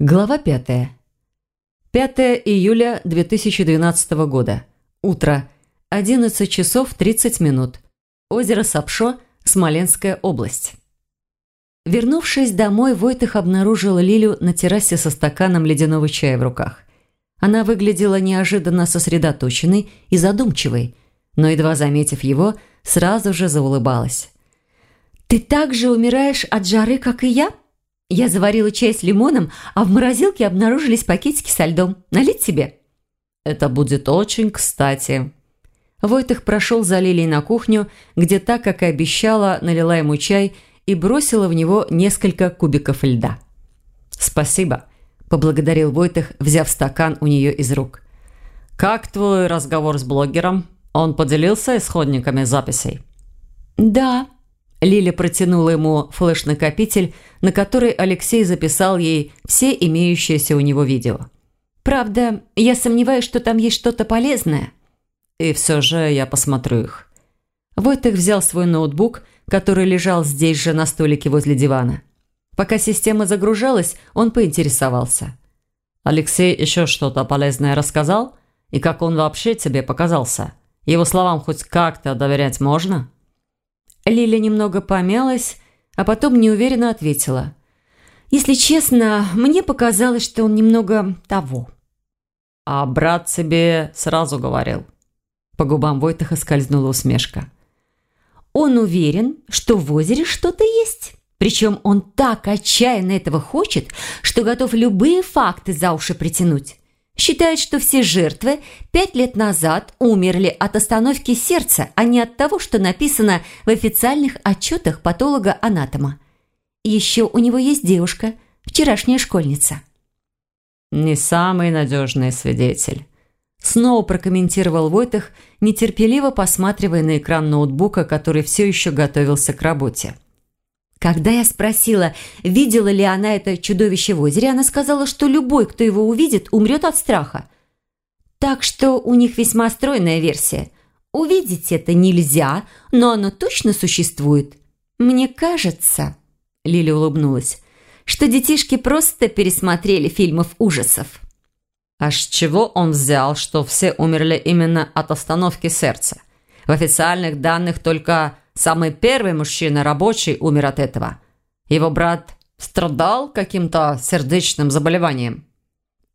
Глава 5. 5 июля 2012 года. Утро. 11 часов 30 минут. Озеро Сапшо, Смоленская область. Вернувшись домой, Войтых обнаружил Лилю на террасе со стаканом ледяного чая в руках. Она выглядела неожиданно сосредоточенной и задумчивой, но, едва заметив его, сразу же заулыбалась. «Ты так же умираешь от жары, как и я?» Я заварила чай с лимоном, а в морозилке обнаружились пакетики со льдом. Налить себе?» «Это будет очень кстати». Войтых прошел за Лилией на кухню, где так, как и обещала, налила ему чай и бросила в него несколько кубиков льда. «Спасибо», – поблагодарил Войтых, взяв стакан у нее из рук. «Как твой разговор с блогером? Он поделился исходниками записей?» «Да», Лиля протянула ему флеш-накопитель, на который Алексей записал ей все имеющиеся у него видео. «Правда, я сомневаюсь, что там есть что-то полезное». «И все же я посмотрю их». Войтых взял свой ноутбук, который лежал здесь же на столике возле дивана. Пока система загружалась, он поинтересовался. «Алексей еще что-то полезное рассказал? И как он вообще тебе показался? Его словам хоть как-то доверять можно?» Лиля немного помялась, а потом неуверенно ответила. «Если честно, мне показалось, что он немного того». «А брат тебе сразу говорил». По губам Войтаха скользнула усмешка. «Он уверен, что в озере что-то есть. Причем он так отчаянно этого хочет, что готов любые факты за уши притянуть. Считает, что все жертвы пять лет назад умерли от остановки сердца, а не от того, что написано в официальных отчетах патолога-анатома. Еще у него есть девушка, вчерашняя школьница. «Не самый надежный свидетель», – снова прокомментировал Войтах, нетерпеливо посматривая на экран ноутбука, который все еще готовился к работе. Когда я спросила, видела ли она это чудовище в озере, она сказала, что любой, кто его увидит, умрет от страха. Так что у них весьма стройная версия. Увидеть это нельзя, но оно точно существует. Мне кажется, Лиля улыбнулась, что детишки просто пересмотрели фильмов ужасов. А с чего он взял, что все умерли именно от остановки сердца? В официальных данных только Самый первый мужчина рабочий умер от этого. Его брат страдал каким-то сердечным заболеванием.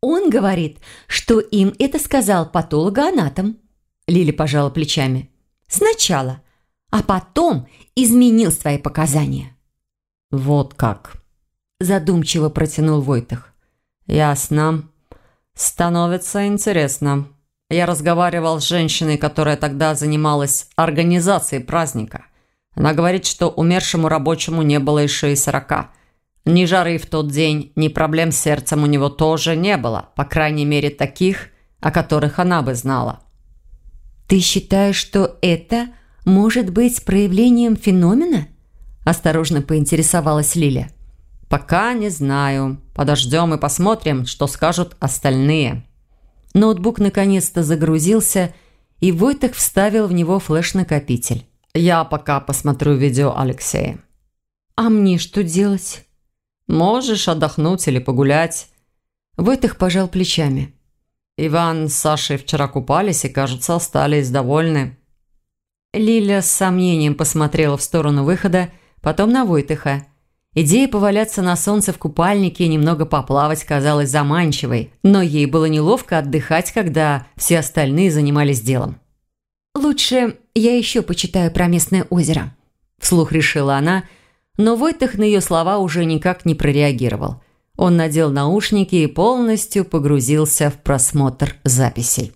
Он говорит, что им это сказал патологоанатом. Лили пожала плечами. Сначала, а потом изменил свои показания. Вот как. Задумчиво протянул Войтах. Ясно. Становится интересно. Я разговаривал с женщиной, которая тогда занималась организацией праздника. Она говорит, что умершему рабочему не было еще и сорока. Ни жары в тот день, ни проблем с сердцем у него тоже не было. По крайней мере, таких, о которых она бы знала. «Ты считаешь, что это может быть проявлением феномена?» Осторожно поинтересовалась Лиля. «Пока не знаю. Подождем и посмотрим, что скажут остальные». Ноутбук наконец-то загрузился, и Войтах вставил в него флеш-накопитель. Я пока посмотрю видео Алексея. А мне что делать? Можешь отдохнуть или погулять. Войтых пожал плечами. Иван с Сашей вчера купались и, кажется, остались довольны. Лиля с сомнением посмотрела в сторону выхода, потом на Войтыха. Идея поваляться на солнце в купальнике и немного поплавать казалась заманчивой, но ей было неловко отдыхать, когда все остальные занимались делом. «Лучше я еще почитаю про местное озеро», – вслух решила она, но Войтых на ее слова уже никак не прореагировал. Он надел наушники и полностью погрузился в просмотр записей.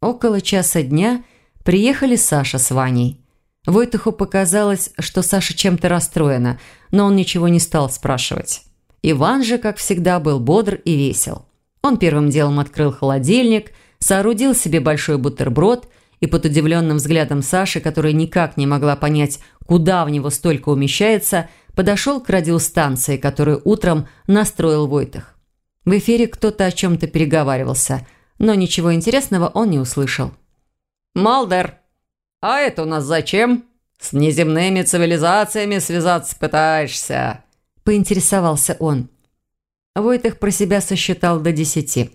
Около часа дня приехали Саша с Ваней. Войтуху показалось, что Саша чем-то расстроена, но он ничего не стал спрашивать. Иван же, как всегда, был бодр и весел. Он первым делом открыл холодильник, соорудил себе большой бутерброд – и под удивленным взглядом Саши, которая никак не могла понять, куда в него столько умещается, подошел к радиостанции, которую утром настроил Войтах. В эфире кто-то о чем-то переговаривался, но ничего интересного он не услышал. «Малдер, а это у нас зачем? С неземными цивилизациями связаться пытаешься?» – поинтересовался он. Войтых про себя сосчитал до десяти.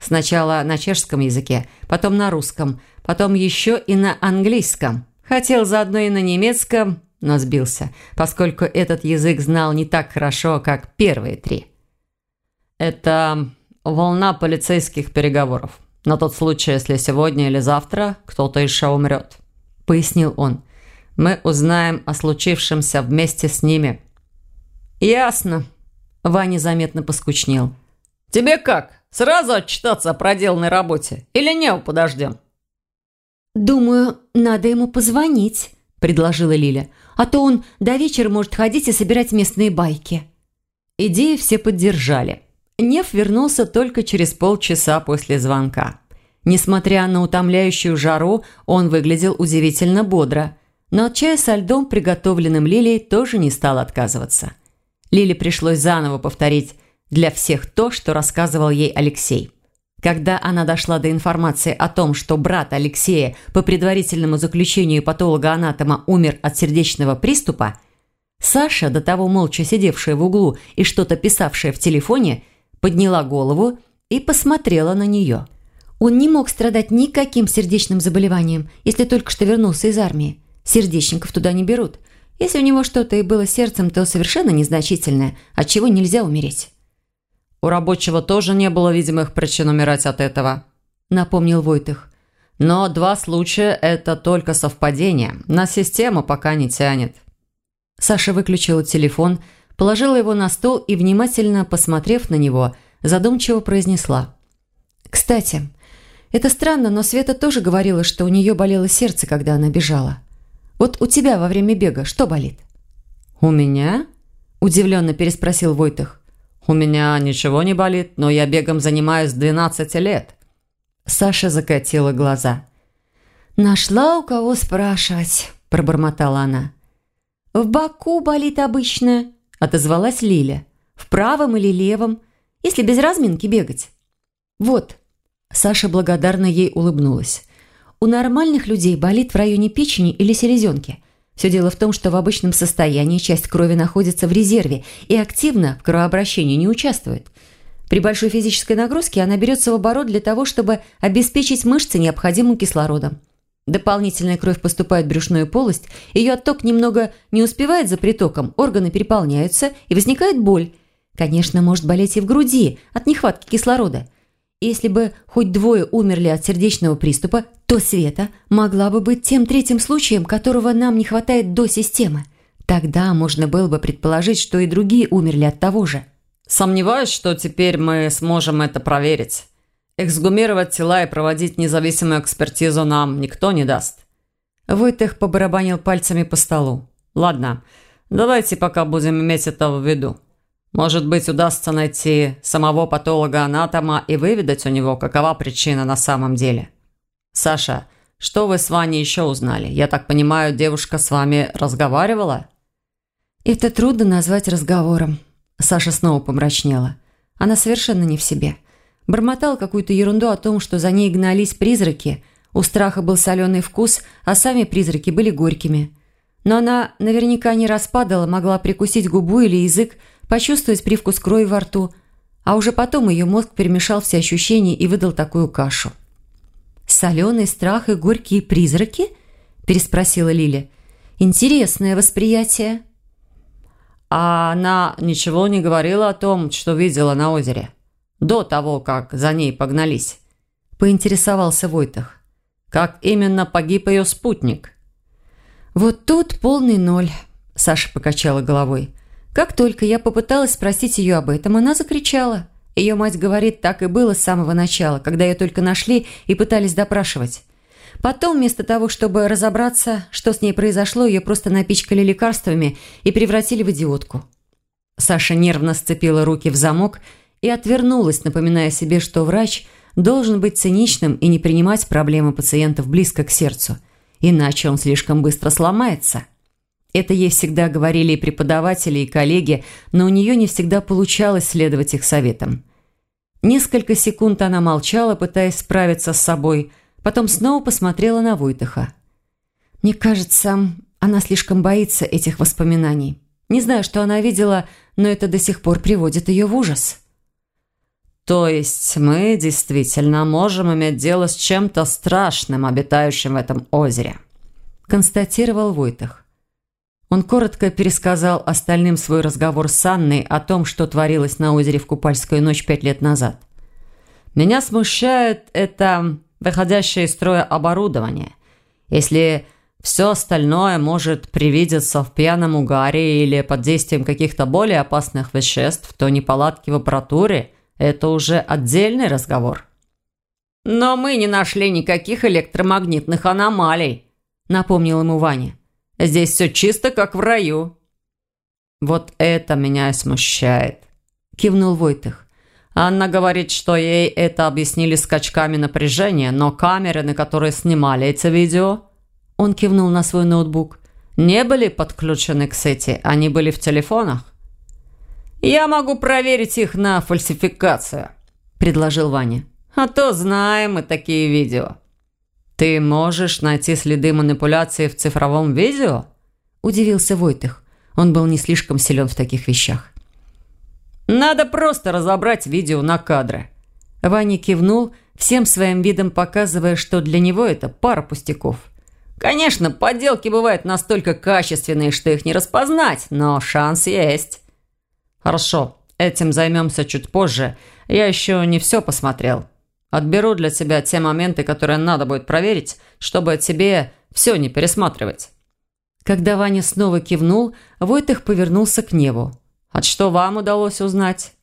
Сначала на чешском языке, потом на русском, потом еще и на английском. Хотел заодно и на немецком, но сбился, поскольку этот язык знал не так хорошо, как первые три. «Это волна полицейских переговоров. На тот случай, если сегодня или завтра кто-то еще умрет», – пояснил он. «Мы узнаем о случившемся вместе с ними». «Ясно», – Ваня заметно поскучнел. «Тебе как?» Сразу отчитаться о проделанной работе? Или не подождем?» «Думаю, надо ему позвонить», – предложила Лиля. «А то он до вечера может ходить и собирать местные байки». Идеи все поддержали. Нев вернулся только через полчаса после звонка. Несмотря на утомляющую жару, он выглядел удивительно бодро. Но от чая со льдом, приготовленным Лилией, тоже не стал отказываться. Лиле пришлось заново повторить для всех то, что рассказывал ей Алексей. Когда она дошла до информации о том, что брат Алексея по предварительному заключению патолога-анатома умер от сердечного приступа, Саша, до того молча сидевшая в углу и что-то писавшая в телефоне, подняла голову и посмотрела на нее. Он не мог страдать никаким сердечным заболеванием, если только что вернулся из армии. Сердечников туда не берут. Если у него что-то и было сердцем, то совершенно незначительное, от чего нельзя умереть. «У рабочего тоже не было видимых причин умирать от этого», – напомнил Войтых. «Но два случая – это только совпадение. На систему пока не тянет». Саша выключила телефон, положила его на стол и, внимательно посмотрев на него, задумчиво произнесла. «Кстати, это странно, но Света тоже говорила, что у нее болело сердце, когда она бежала. Вот у тебя во время бега что болит?» «У меня?» – удивленно переспросил Войтых. «У меня ничего не болит, но я бегом занимаюсь 12 лет». Саша закатила глаза. «Нашла у кого спрашивать», – пробормотала она. «В боку болит обычно», – отозвалась Лиля. «В правом или левом, если без разминки бегать». «Вот». Саша благодарно ей улыбнулась. «У нормальных людей болит в районе печени или селезенки – все дело в том, что в обычном состоянии часть крови находится в резерве и активно в кровообращении не участвует. При большой физической нагрузке она берется в оборот для того, чтобы обеспечить мышцы необходимым кислородом. Дополнительная кровь поступает в брюшную полость, ее отток немного не успевает за притоком, органы переполняются и возникает боль. Конечно, может болеть и в груди от нехватки кислорода – если бы хоть двое умерли от сердечного приступа, то Света могла бы быть тем третьим случаем, которого нам не хватает до системы. Тогда можно было бы предположить, что и другие умерли от того же. Сомневаюсь, что теперь мы сможем это проверить. Эксгумировать тела и проводить независимую экспертизу нам никто не даст. Войтых побарабанил пальцами по столу. Ладно, давайте пока будем иметь это в виду. Может быть, удастся найти самого патолога-анатома и выведать у него, какова причина на самом деле. Саша, что вы с Ваней еще узнали? Я так понимаю, девушка с вами разговаривала? Это трудно назвать разговором. Саша снова помрачнела. Она совершенно не в себе. Бормотал какую-то ерунду о том, что за ней гнались призраки. У страха был соленый вкус, а сами призраки были горькими. Но она наверняка не распадала, могла прикусить губу или язык, почувствовать привкус крови во рту, а уже потом ее мозг перемешал все ощущения и выдал такую кашу. «Соленый страх и горькие призраки?» – переспросила Лиля. «Интересное восприятие». «А она ничего не говорила о том, что видела на озере? До того, как за ней погнались?» – поинтересовался Войтах. «Как именно погиб ее спутник?» «Вот тут полный ноль», – Саша покачала головой. Как только я попыталась спросить ее об этом, она закричала. Ее мать говорит, так и было с самого начала, когда ее только нашли и пытались допрашивать. Потом, вместо того, чтобы разобраться, что с ней произошло, ее просто напичкали лекарствами и превратили в идиотку. Саша нервно сцепила руки в замок и отвернулась, напоминая себе, что врач должен быть циничным и не принимать проблемы пациентов близко к сердцу, иначе он слишком быстро сломается. Это ей всегда говорили и преподаватели, и коллеги, но у нее не всегда получалось следовать их советам. Несколько секунд она молчала, пытаясь справиться с собой, потом снова посмотрела на Войтыха. «Мне кажется, она слишком боится этих воспоминаний. Не знаю, что она видела, но это до сих пор приводит ее в ужас». То есть мы действительно можем иметь дело с чем-то страшным, обитающим в этом озере, констатировал Войтах. Он коротко пересказал остальным свой разговор с Анной о том, что творилось на озере в Купальскую ночь пять лет назад. «Меня смущает это выходящее из строя оборудование. Если все остальное может привидеться в пьяном угаре или под действием каких-то более опасных веществ, то неполадки в аппаратуре – это уже отдельный разговор». «Но мы не нашли никаких электромагнитных аномалий», – напомнил ему Ваня. Здесь все чисто, как в раю». «Вот это меня и смущает», – кивнул Войтых. Анна говорит, что ей это объяснили скачками напряжения, но камеры, на которые снимали эти видео, он кивнул на свой ноутбук, не были подключены к сети, они были в телефонах. «Я могу проверить их на фальсификацию», – предложил Ваня. «А то знаем мы такие видео». «Ты можешь найти следы манипуляции в цифровом видео?» – удивился Войтых. Он был не слишком силен в таких вещах. «Надо просто разобрать видео на кадры». Ваня кивнул, всем своим видом показывая, что для него это пара пустяков. «Конечно, подделки бывают настолько качественные, что их не распознать, но шанс есть». «Хорошо, этим займемся чуть позже. Я еще не все посмотрел. Отберу для тебя те моменты, которые надо будет проверить, чтобы тебе все не пересматривать». Когда Ваня снова кивнул, Войтых повернулся к Неву. «От что вам удалось узнать?»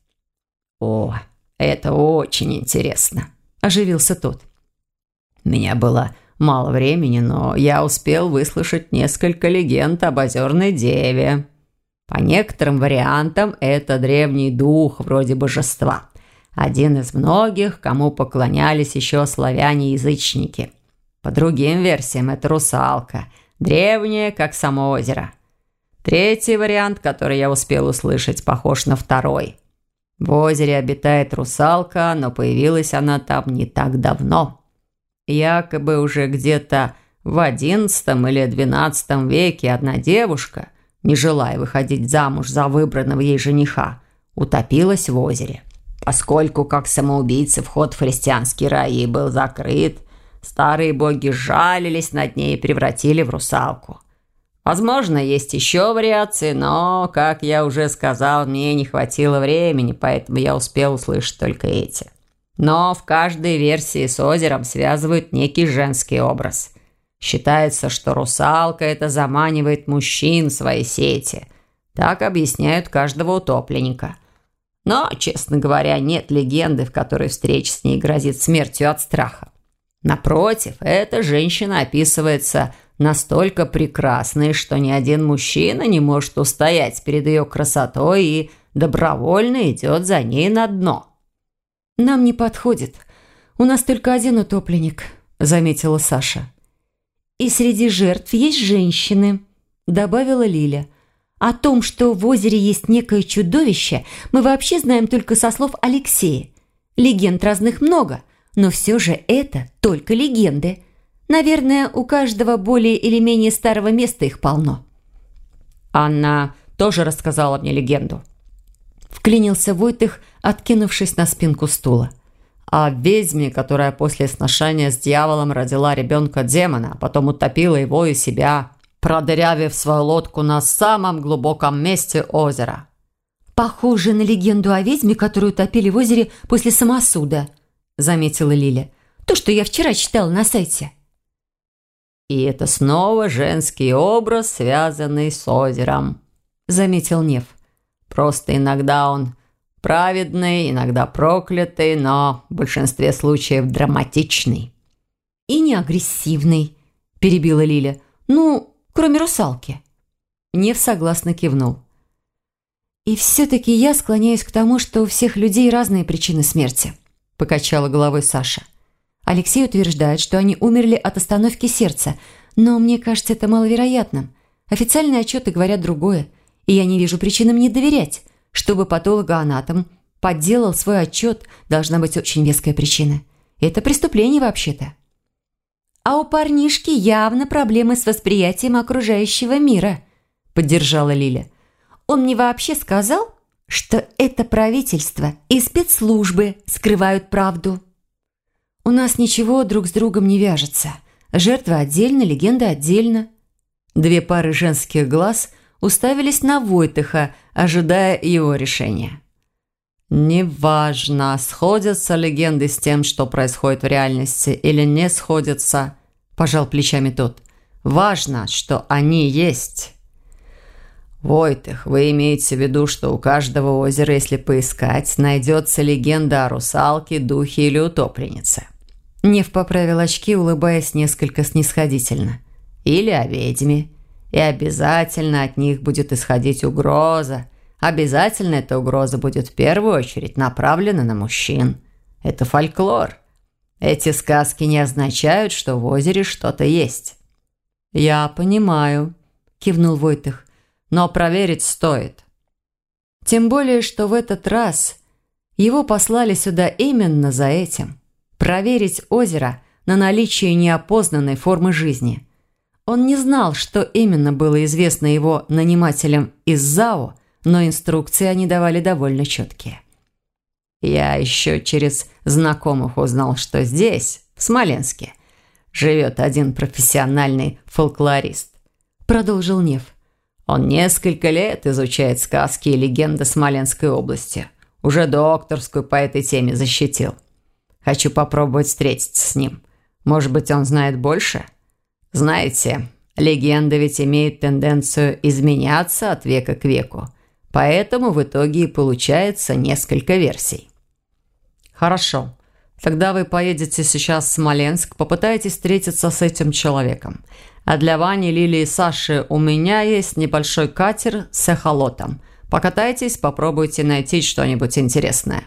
«О, это очень интересно», – оживился тот. «У меня было мало времени, но я успел выслушать несколько легенд об озерной деве. По некоторым вариантам это древний дух, вроде божества. Один из многих, кому поклонялись еще славяне-язычники. По другим версиям, это русалка, древняя, как само озеро. Третий вариант, который я успел услышать, похож на второй. В озере обитает русалка, но появилась она там не так давно. Якобы уже где-то в XI или XII веке одна девушка, не желая выходить замуж за выбранного ей жениха, утопилась в озере. Поскольку как самоубийца вход в христианский рай ей был закрыт, старые боги жалились над ней и превратили в русалку. Возможно, есть еще вариации, но, как я уже сказал, мне не хватило времени, поэтому я успел услышать только эти. Но в каждой версии с озером связывают некий женский образ. Считается, что русалка это заманивает мужчин в свои сети. Так объясняют каждого утопленника – но, честно говоря, нет легенды, в которой встреча с ней грозит смертью от страха. Напротив, эта женщина описывается настолько прекрасной, что ни один мужчина не может устоять перед ее красотой и добровольно идет за ней на дно. «Нам не подходит. У нас только один утопленник», – заметила Саша. «И среди жертв есть женщины», – добавила Лиля – о том, что в озере есть некое чудовище, мы вообще знаем только со слов Алексея. Легенд разных много, но все же это только легенды. Наверное, у каждого более или менее старого места их полно. Анна тоже рассказала мне легенду. Вклинился Войтых, откинувшись на спинку стула. О ведьме, которая после сношения с дьяволом родила ребенка-демона, а потом утопила его и себя продырявив свою лодку на самом глубоком месте озера. «Похоже на легенду о ведьме, которую топили в озере после самосуда», заметила Лиля. «То, что я вчера читала на сайте». «И это снова женский образ, связанный с озером», заметил Нев. «Просто иногда он праведный, иногда проклятый, но в большинстве случаев драматичный». «И не агрессивный», перебила Лиля. «Ну, кроме русалки». Нев согласно кивнул. «И все-таки я склоняюсь к тому, что у всех людей разные причины смерти», покачала головой Саша. Алексей утверждает, что они умерли от остановки сердца, но мне кажется это маловероятным. Официальные отчеты говорят другое, и я не вижу причин им не доверять. Чтобы патологоанатом подделал свой отчет, должна быть очень веская причина. Это преступление вообще-то. А у парнишки явно проблемы с восприятием окружающего мира», – поддержала Лиля. «Он мне вообще сказал, что это правительство и спецслужбы скрывают правду. У нас ничего друг с другом не вяжется. Жертва отдельно, легенда отдельно. Две пары женских глаз уставились на Войтыха, ожидая его решения. «Неважно, сходятся легенды с тем, что происходит в реальности, или не сходятся», – пожал плечами тот. «Важно, что они есть». «Войтых, вы имеете в виду, что у каждого озера, если поискать, найдется легенда о русалке, духе или утопленнице?» Нев поправил очки, улыбаясь несколько снисходительно. «Или о ведьме. И обязательно от них будет исходить угроза. Обязательно эта угроза будет в первую очередь направлена на мужчин. Это фольклор. Эти сказки не означают, что в озере что-то есть». «Я понимаю», – кивнул Войтых но проверить стоит. Тем более, что в этот раз его послали сюда именно за этим – проверить озеро на наличие неопознанной формы жизни. Он не знал, что именно было известно его нанимателям из ЗАО, но инструкции они давали довольно четкие. Я еще через знакомых узнал, что здесь, в Смоленске, живет один профессиональный фолклорист. Продолжил Нев. Он несколько лет изучает сказки и легенды Смоленской области. Уже докторскую по этой теме защитил. Хочу попробовать встретиться с ним. Может быть, он знает больше? Знаете, легенды ведь имеют тенденцию изменяться от века к веку. Поэтому в итоге и получается несколько версий. Хорошо. Тогда вы поедете сейчас в Смоленск, попытаетесь встретиться с этим человеком. А для Вани, Лили и Саши у меня есть небольшой катер с эхолотом. Покатайтесь, попробуйте найти что-нибудь интересное.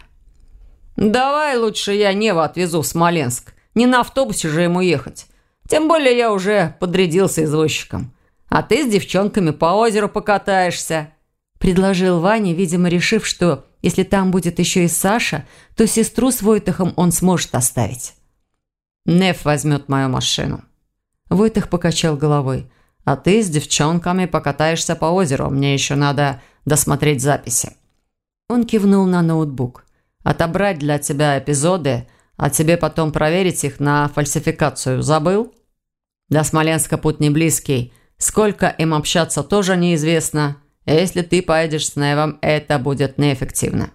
«Давай лучше я Нева отвезу в Смоленск. Не на автобусе же ему ехать. Тем более я уже подрядился извозчиком. А ты с девчонками по озеру покатаешься», – предложил Ваня, видимо, решив, что если там будет еще и Саша, то сестру с Войтахом он сможет оставить. «Нев возьмет мою машину», Войтых покачал головой. «А ты с девчонками покатаешься по озеру. Мне еще надо досмотреть записи». Он кивнул на ноутбук. «Отобрать для тебя эпизоды, а тебе потом проверить их на фальсификацию. Забыл?» «До Смоленска путь не близкий. Сколько им общаться тоже неизвестно. Если ты поедешь с Невом, это будет неэффективно».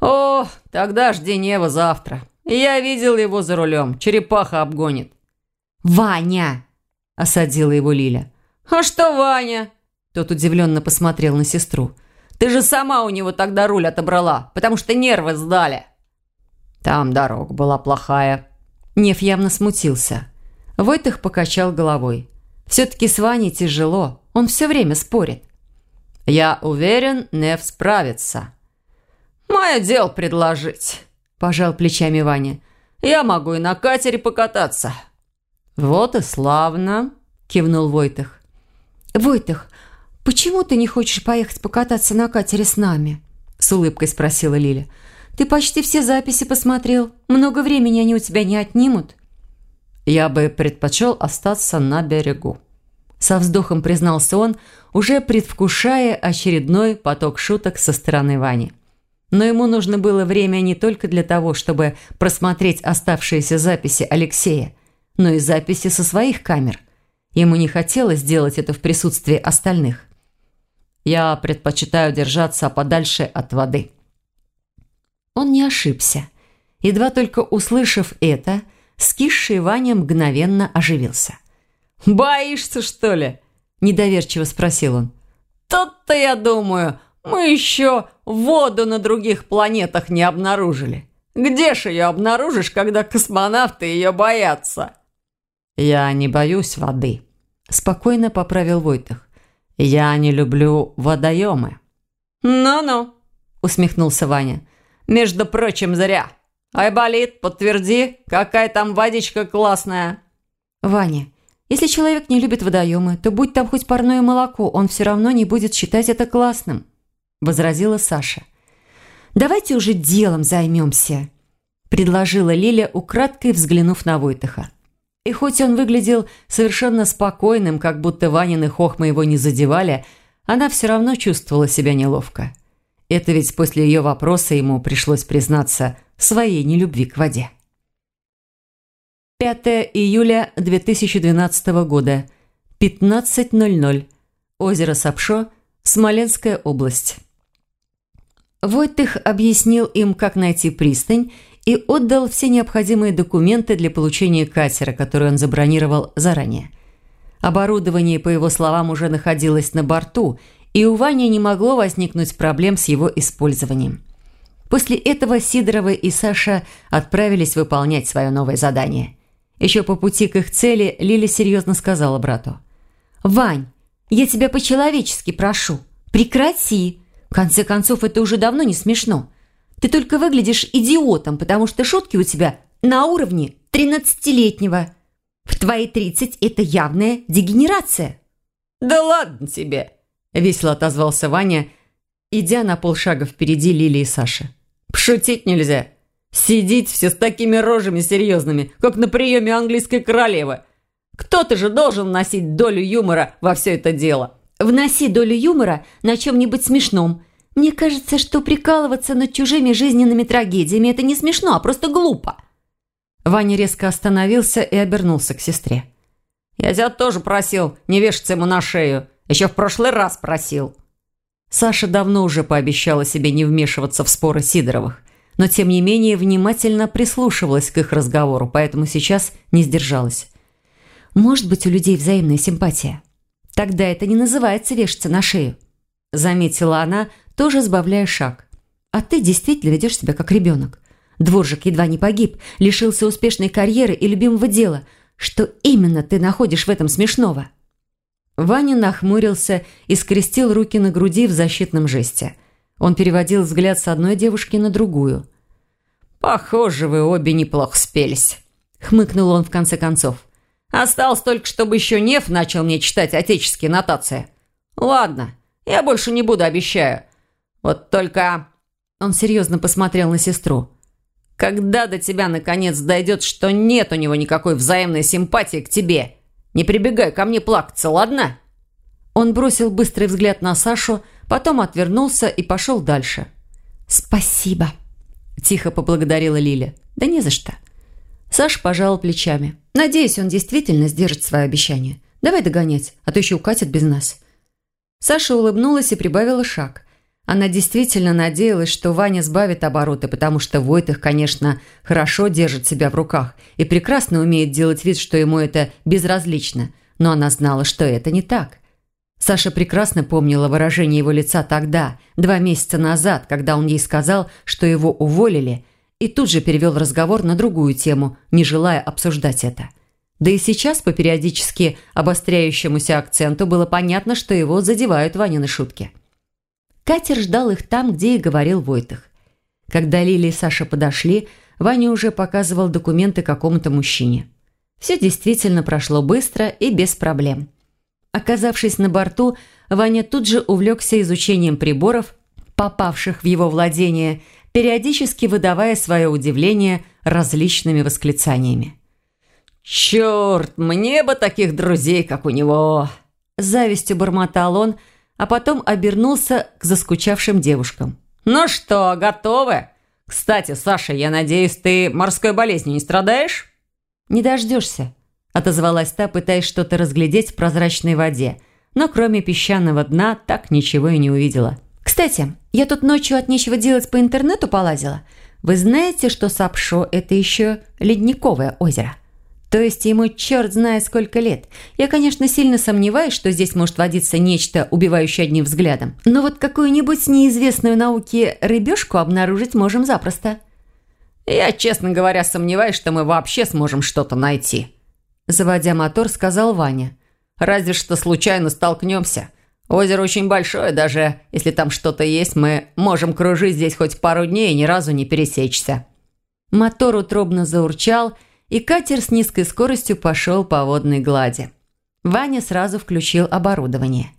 «О, тогда жди Нева завтра. Я видел его за рулем. Черепаха обгонит. «Ваня!» – осадила его Лиля. «А что Ваня?» Тот удивленно посмотрел на сестру. «Ты же сама у него тогда руль отобрала, потому что нервы сдали». «Там дорога была плохая». Нев явно смутился. Войтых покачал головой. «Все-таки с Ваней тяжело, он все время спорит». «Я уверен, Нев справится». «Мое дело предложить», – пожал плечами Ваня. «Я могу и на катере покататься». «Вот и славно», – кивнул Войтых. «Войтых, почему ты не хочешь поехать покататься на катере с нами?» – с улыбкой спросила Лиля. «Ты почти все записи посмотрел. Много времени они у тебя не отнимут». «Я бы предпочел остаться на берегу», – со вздохом признался он, уже предвкушая очередной поток шуток со стороны Вани. Но ему нужно было время не только для того, чтобы просмотреть оставшиеся записи Алексея – но и записи со своих камер. Ему не хотелось делать это в присутствии остальных. Я предпочитаю держаться подальше от воды. Он не ошибся. Едва только услышав это, скисший Ваня мгновенно оживился. «Боишься, что ли?» – недоверчиво спросил он. «Тут-то, я думаю, мы еще воду на других планетах не обнаружили. Где же ее обнаружишь, когда космонавты ее боятся?» «Я не боюсь воды», – спокойно поправил Войтах. «Я не люблю водоемы». «Ну-ну», – усмехнулся Ваня. «Между прочим, зря. Айболит, подтверди, какая там водичка классная». «Ваня, если человек не любит водоемы, то будь там хоть парное молоко, он все равно не будет считать это классным», – возразила Саша. «Давайте уже делом займемся», – предложила Лиля, украдкой взглянув на Войтаха. И хоть он выглядел совершенно спокойным, как будто Ванины хохмы его не задевали, она все равно чувствовала себя неловко. Это ведь после ее вопроса ему пришлось признаться своей нелюбви к воде. 5 июля 2012 года, 15.00. Озеро Сапшо, Смоленская область. Войтых объяснил им, как найти пристань, и отдал все необходимые документы для получения катера, который он забронировал заранее. Оборудование, по его словам, уже находилось на борту, и у Вани не могло возникнуть проблем с его использованием. После этого Сидорова и Саша отправились выполнять свое новое задание. Еще по пути к их цели Лиля серьезно сказала брату. «Вань, я тебя по-человечески прошу, прекрати. В конце концов, это уже давно не смешно. Ты только выглядишь идиотом, потому что шутки у тебя на уровне тринадцатилетнего. В твои тридцать это явная дегенерация». «Да ладно тебе!» – весело отозвался Ваня, идя на полшага впереди Лили и Саши. «Пошутить нельзя. Сидеть все с такими рожами серьезными, как на приеме английской королевы. Кто-то же должен вносить долю юмора во все это дело». «Вноси долю юмора на чем-нибудь смешном. Мне кажется, что прикалываться над чужими жизненными трагедиями – это не смешно, а просто глупо». Ваня резко остановился и обернулся к сестре. «Я тебя тоже просил не вешаться ему на шею. Еще в прошлый раз просил». Саша давно уже пообещала себе не вмешиваться в споры Сидоровых, но тем не менее внимательно прислушивалась к их разговору, поэтому сейчас не сдержалась. Может быть, у людей взаимная симпатия. Тогда это не называется вешаться на шею. Заметила она, тоже сбавляя шаг. А ты действительно ведешь себя как ребенок. Дворжик едва не погиб, лишился успешной карьеры и любимого дела. Что именно ты находишь в этом смешного?» Ваня нахмурился и скрестил руки на груди в защитном жесте. Он переводил взгляд с одной девушки на другую. «Похоже, вы обе неплохо спелись», — хмыкнул он в конце концов. Осталось только, чтобы еще Нев начал мне читать отеческие нотации. Ладно, я больше не буду, обещаю. Вот только...» Он серьезно посмотрел на сестру. «Когда до тебя наконец дойдет, что нет у него никакой взаимной симпатии к тебе, не прибегай ко мне плакаться, ладно?» Он бросил быстрый взгляд на Сашу, потом отвернулся и пошел дальше. «Спасибо», – тихо поблагодарила Лиля. «Да не за что». Саша пожал плечами. «Надеюсь, он действительно сдержит свое обещание. Давай догонять, а то еще укатит без нас». Саша улыбнулась и прибавила шаг. Она действительно надеялась, что Ваня сбавит обороты, потому что Войтых, конечно, хорошо держит себя в руках и прекрасно умеет делать вид, что ему это безразлично. Но она знала, что это не так. Саша прекрасно помнила выражение его лица тогда, два месяца назад, когда он ей сказал, что его уволили – и тут же перевел разговор на другую тему, не желая обсуждать это. Да и сейчас по периодически обостряющемуся акценту было понятно, что его задевают Ванины шутки. Катер ждал их там, где и говорил Войтых. Когда Лили и Саша подошли, Ваня уже показывал документы какому-то мужчине. Все действительно прошло быстро и без проблем. Оказавшись на борту, Ваня тут же увлекся изучением приборов, попавших в его владение, периодически выдавая свое удивление различными восклицаниями. «Черт, мне бы таких друзей, как у него!» завистью бормотал он, а потом обернулся к заскучавшим девушкам. «Ну что, готовы? Кстати, Саша, я надеюсь, ты морской болезнью не страдаешь?» «Не дождешься», – отозвалась та, пытаясь что-то разглядеть в прозрачной воде, но кроме песчаного дна так ничего и не увидела. Кстати, я тут ночью от нечего делать по интернету полазила. Вы знаете, что Сапшо – это еще ледниковое озеро? То есть ему черт знает сколько лет. Я, конечно, сильно сомневаюсь, что здесь может водиться нечто, убивающее одним взглядом. Но вот какую-нибудь неизвестную науке рыбешку обнаружить можем запросто. Я, честно говоря, сомневаюсь, что мы вообще сможем что-то найти. Заводя мотор, сказал Ваня. Разве что случайно столкнемся. Озеро очень большое, даже если там что-то есть, мы можем кружить здесь хоть пару дней и ни разу не пересечься». Мотор утробно заурчал, и катер с низкой скоростью пошел по водной глади. Ваня сразу включил оборудование.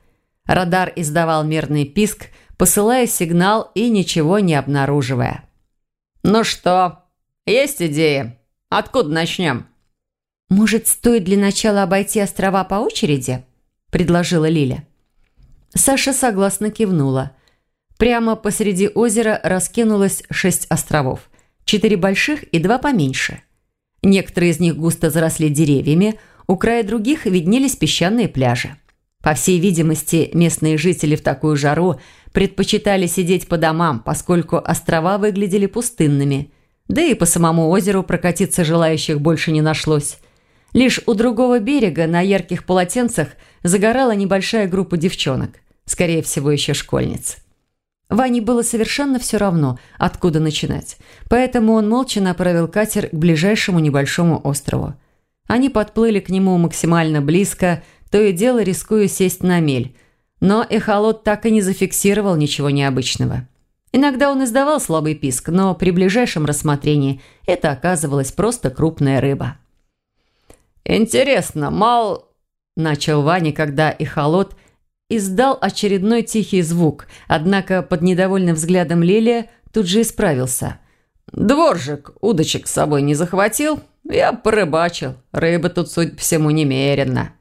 Радар издавал мерный писк, посылая сигнал и ничего не обнаруживая. «Ну что, есть идеи? Откуда начнем?» «Может, стоит для начала обойти острова по очереди?» – предложила Лиля. Саша согласно кивнула. Прямо посреди озера раскинулось шесть островов. Четыре больших и два поменьше. Некоторые из них густо заросли деревьями, у края других виднелись песчаные пляжи. По всей видимости, местные жители в такую жару предпочитали сидеть по домам, поскольку острова выглядели пустынными. Да и по самому озеру прокатиться желающих больше не нашлось. Лишь у другого берега на ярких полотенцах загорала небольшая группа девчонок, скорее всего, еще школьниц. Ване было совершенно все равно, откуда начинать, поэтому он молча направил катер к ближайшему небольшому острову. Они подплыли к нему максимально близко, то и дело рискуя сесть на мель, но эхолот так и не зафиксировал ничего необычного. Иногда он издавал слабый писк, но при ближайшем рассмотрении это оказывалась просто крупная рыба. «Интересно, мал...» – начал Ваня, когда эхолот издал очередной тихий звук, однако под недовольным взглядом Лилия тут же исправился. «Дворжик удочек с собой не захватил? Я порыбачил. Рыба тут, судя по всему, немерено».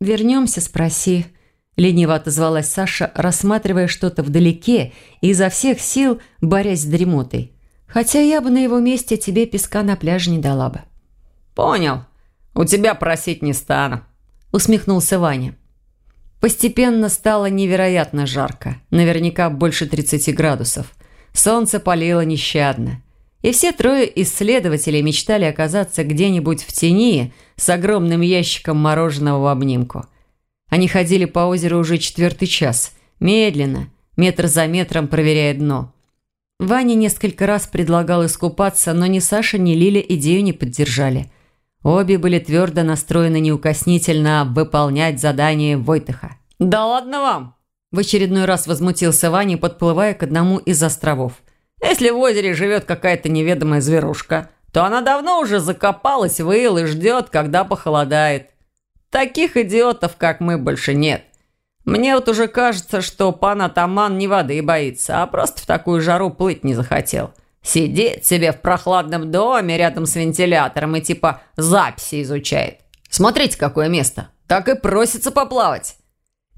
«Вернемся, спроси», – лениво отозвалась Саша, рассматривая что-то вдалеке и изо всех сил борясь с дремотой. «Хотя я бы на его месте тебе песка на пляже не дала бы». «Понял. У тебя просить не стану», – усмехнулся Ваня. Постепенно стало невероятно жарко, наверняка больше 30 градусов. Солнце палило нещадно. И все трое исследователей мечтали оказаться где-нибудь в тени с огромным ящиком мороженого в обнимку. Они ходили по озеру уже четвертый час, медленно, метр за метром проверяя дно. Ваня несколько раз предлагал искупаться, но ни Саша, ни Лиля идею не поддержали. Обе были твердо настроены неукоснительно выполнять задание Войтыха. «Да ладно вам!» В очередной раз возмутился Ваня, подплывая к одному из островов. «Если в озере живет какая-то неведомая зверушка, то она давно уже закопалась в ил и ждет, когда похолодает. Таких идиотов, как мы, больше нет. Мне вот уже кажется, что пан Атаман не воды боится, а просто в такую жару плыть не захотел». Сидит себе в прохладном доме рядом с вентилятором и типа записи изучает. Смотрите, какое место. Так и просится поплавать.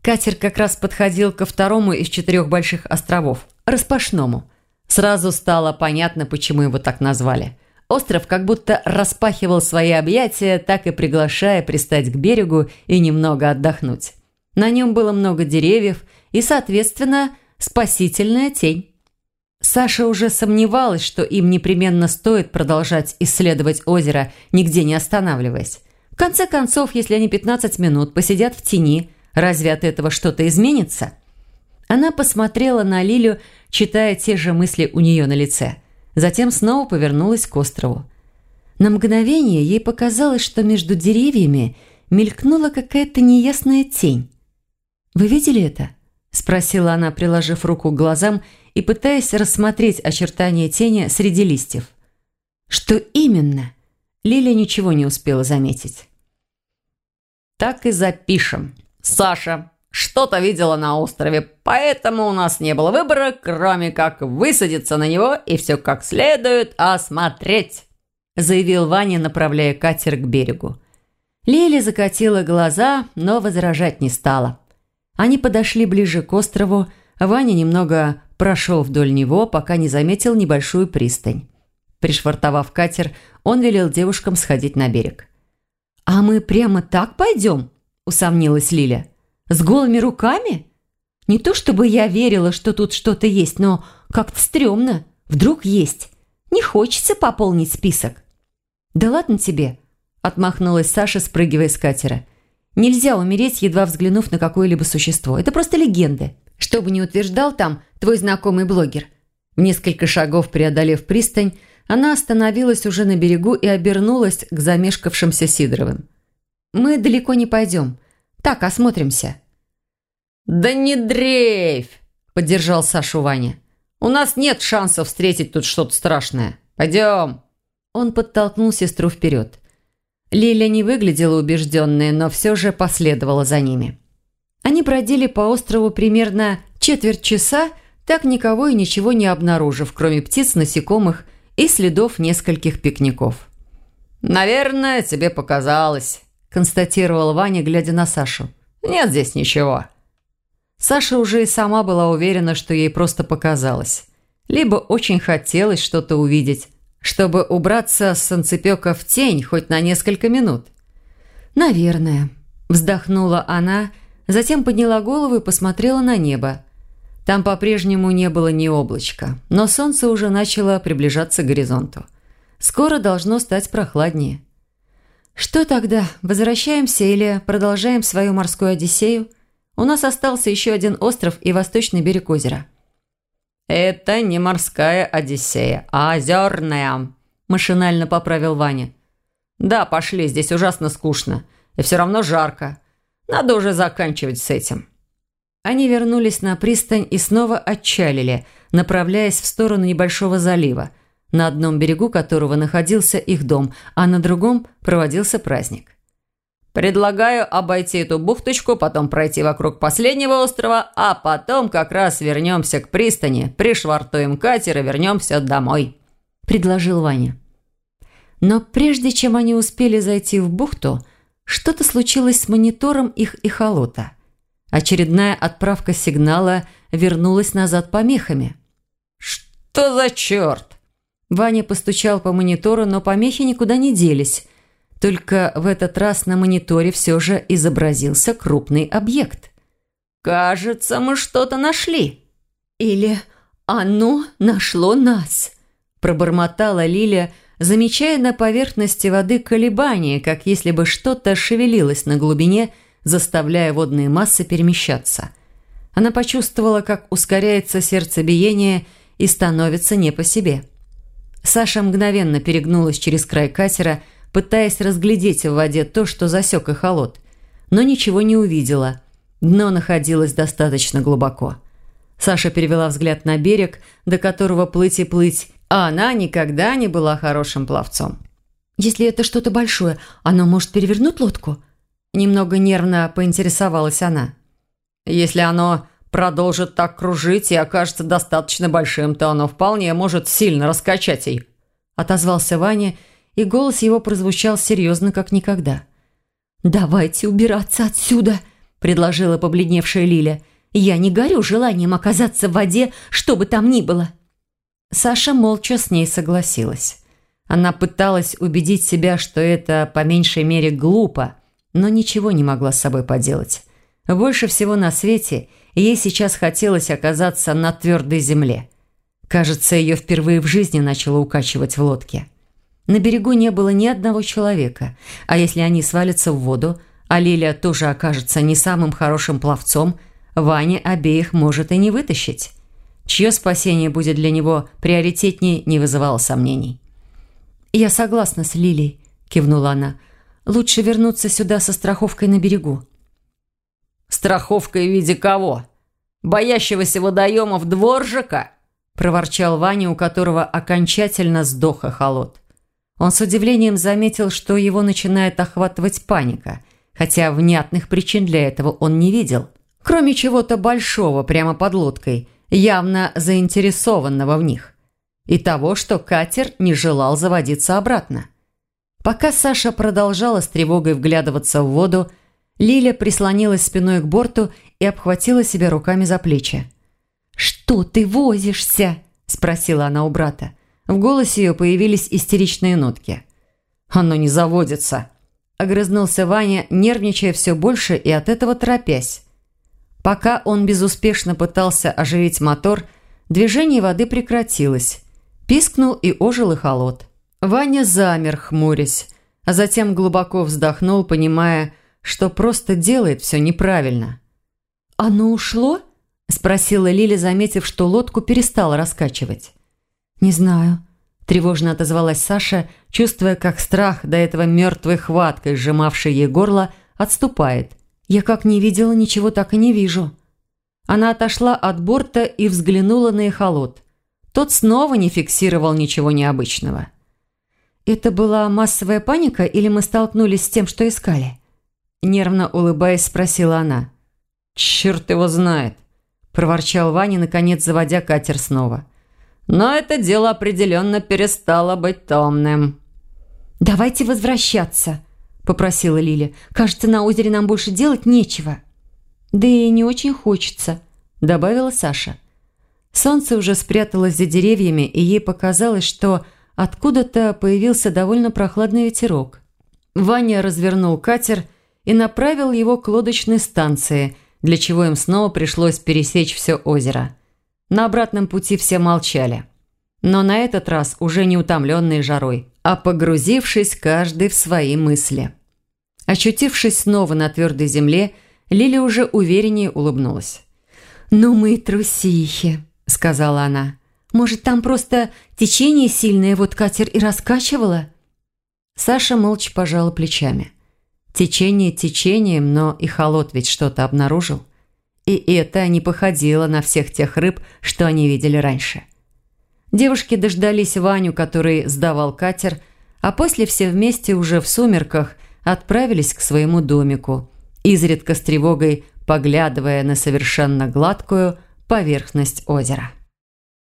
Катер как раз подходил ко второму из четырех больших островов, распашному. Сразу стало понятно, почему его так назвали. Остров как будто распахивал свои объятия, так и приглашая пристать к берегу и немного отдохнуть. На нем было много деревьев и, соответственно, спасительная тень. Саша уже сомневалась, что им непременно стоит продолжать исследовать озеро, нигде не останавливаясь. В конце концов, если они 15 минут посидят в тени, разве от этого что-то изменится? Она посмотрела на Лилю, читая те же мысли у нее на лице. Затем снова повернулась к острову. На мгновение ей показалось, что между деревьями мелькнула какая-то неясная тень. «Вы видели это?» – спросила она, приложив руку к глазам и пытаясь рассмотреть очертания тени среди листьев. Что именно? Лилия ничего не успела заметить. «Так и запишем. Саша что-то видела на острове, поэтому у нас не было выбора, кроме как высадиться на него и все как следует осмотреть», заявил Ваня, направляя катер к берегу. Лили закатила глаза, но возражать не стала. Они подошли ближе к острову, Ваня немного прошел вдоль него, пока не заметил небольшую пристань. Пришвартовав катер, он велел девушкам сходить на берег. «А мы прямо так пойдем?» – усомнилась Лиля. «С голыми руками? Не то чтобы я верила, что тут что-то есть, но как-то стрёмно. Вдруг есть. Не хочется пополнить список». «Да ладно тебе», – отмахнулась Саша, спрыгивая с катера. «Нельзя умереть, едва взглянув на какое-либо существо. Это просто легенды. Что бы ни утверждал там твой знакомый блогер. В несколько шагов преодолев пристань, она остановилась уже на берегу и обернулась к замешкавшимся Сидоровым. «Мы далеко не пойдем. Так, осмотримся». «Да не дрейфь!» – поддержал Сашу Ваня. «У нас нет шансов встретить тут что-то страшное. Пойдем!» Он подтолкнул сестру вперед. Лиля не выглядела убежденной, но все же последовала за ними. Они бродили по острову примерно четверть часа, так никого и ничего не обнаружив, кроме птиц, насекомых и следов нескольких пикников. «Наверное, тебе показалось», – констатировал Ваня, глядя на Сашу. «Нет здесь ничего». Саша уже и сама была уверена, что ей просто показалось. Либо очень хотелось что-то увидеть, чтобы убраться с санцепёка в тень хоть на несколько минут. «Наверное», – вздохнула она, затем подняла голову и посмотрела на небо. Там по-прежнему не было ни облачка, но солнце уже начало приближаться к горизонту. Скоро должно стать прохладнее. «Что тогда, возвращаемся или продолжаем свою морскую Одиссею? У нас остался еще один остров и восточный берег озера». «Это не морская Одиссея, а озерная», – машинально поправил Ваня. «Да, пошли, здесь ужасно скучно. И все равно жарко. Надо уже заканчивать с этим». Они вернулись на пристань и снова отчалили, направляясь в сторону небольшого залива, на одном берегу которого находился их дом, а на другом проводился праздник. Предлагаю обойти эту бухточку, потом пройти вокруг последнего острова, а потом как раз вернемся к пристани, пришвартуем катер и вернемся домой», – предложил Ваня. Но прежде чем они успели зайти в бухту, что-то случилось с монитором их эхолота. Очередная отправка сигнала вернулась назад помехами. «Что за черт?» Ваня постучал по монитору, но помехи никуда не делись – только в этот раз на мониторе все же изобразился крупный объект. «Кажется, мы что-то нашли». «Или оно нашло нас», – пробормотала Лиля, замечая на поверхности воды колебания, как если бы что-то шевелилось на глубине, заставляя водные массы перемещаться. Она почувствовала, как ускоряется сердцебиение и становится не по себе. Саша мгновенно перегнулась через край катера – пытаясь разглядеть в воде то, что засек эхолот, но ничего не увидела. Дно находилось достаточно глубоко. Саша перевела взгляд на берег, до которого плыть и плыть, а она никогда не была хорошим пловцом. «Если это что-то большое, оно может перевернуть лодку?» Немного нервно поинтересовалась она. «Если оно продолжит так кружить и окажется достаточно большим, то оно вполне может сильно раскачать ей», отозвался Ваня и голос его прозвучал серьезно, как никогда. «Давайте убираться отсюда», – предложила побледневшая Лиля. «Я не горю желанием оказаться в воде, что бы там ни было». Саша молча с ней согласилась. Она пыталась убедить себя, что это по меньшей мере глупо, но ничего не могла с собой поделать. Больше всего на свете ей сейчас хотелось оказаться на твердой земле. Кажется, ее впервые в жизни начало укачивать в лодке. На берегу не было ни одного человека, а если они свалятся в воду, а Лиля тоже окажется не самым хорошим пловцом, Ваня обеих может и не вытащить. Чье спасение будет для него приоритетнее, не вызывало сомнений. «Я согласна с Лилей», – кивнула она. «Лучше вернуться сюда со страховкой на берегу». «Страховкой в виде кого? Боящегося водоемов дворжика?» – проворчал Ваня, у которого окончательно сдох холод. Он с удивлением заметил, что его начинает охватывать паника, хотя внятных причин для этого он не видел. Кроме чего-то большого прямо под лодкой, явно заинтересованного в них. И того, что катер не желал заводиться обратно. Пока Саша продолжала с тревогой вглядываться в воду, Лиля прислонилась спиной к борту и обхватила себя руками за плечи. «Что ты возишься?» – спросила она у брата. В голосе ее появились истеричные нотки. «Оно не заводится», – огрызнулся Ваня, нервничая все больше и от этого торопясь. Пока он безуспешно пытался оживить мотор, движение воды прекратилось. Пискнул и ожил и холод. Ваня замер, хмурясь, а затем глубоко вздохнул, понимая, что просто делает все неправильно. «Оно ушло?» – спросила Лиля, заметив, что лодку перестала раскачивать. «Не знаю», – тревожно отозвалась Саша, чувствуя, как страх, до этого мертвой хваткой, сжимавший ей горло, отступает. «Я как не видела, ничего так и не вижу». Она отошла от борта и взглянула на эхолот. Тот снова не фиксировал ничего необычного. «Это была массовая паника или мы столкнулись с тем, что искали?» Нервно улыбаясь, спросила она. «Черт его знает!» – проворчал Ваня, наконец заводя катер снова. Но это дело определенно перестало быть томным. «Давайте возвращаться», – попросила Лиля. «Кажется, на озере нам больше делать нечего». «Да и не очень хочется», – добавила Саша. Солнце уже спряталось за деревьями, и ей показалось, что откуда-то появился довольно прохладный ветерок. Ваня развернул катер и направил его к лодочной станции, для чего им снова пришлось пересечь все озеро. На обратном пути все молчали. Но на этот раз уже не утомленные жарой, а погрузившись каждый в свои мысли. Очутившись снова на твердой земле, Лиля уже увереннее улыбнулась. «Ну мы трусихи», — сказала она. «Может, там просто течение сильное, вот катер и раскачивало?» Саша молча пожала плечами. Течение течением, но и холод ведь что-то обнаружил. И это не походило на всех тех рыб, что они видели раньше. Девушки дождались Ваню, который сдавал катер, а после все вместе уже в сумерках отправились к своему домику, изредка с тревогой поглядывая на совершенно гладкую поверхность озера.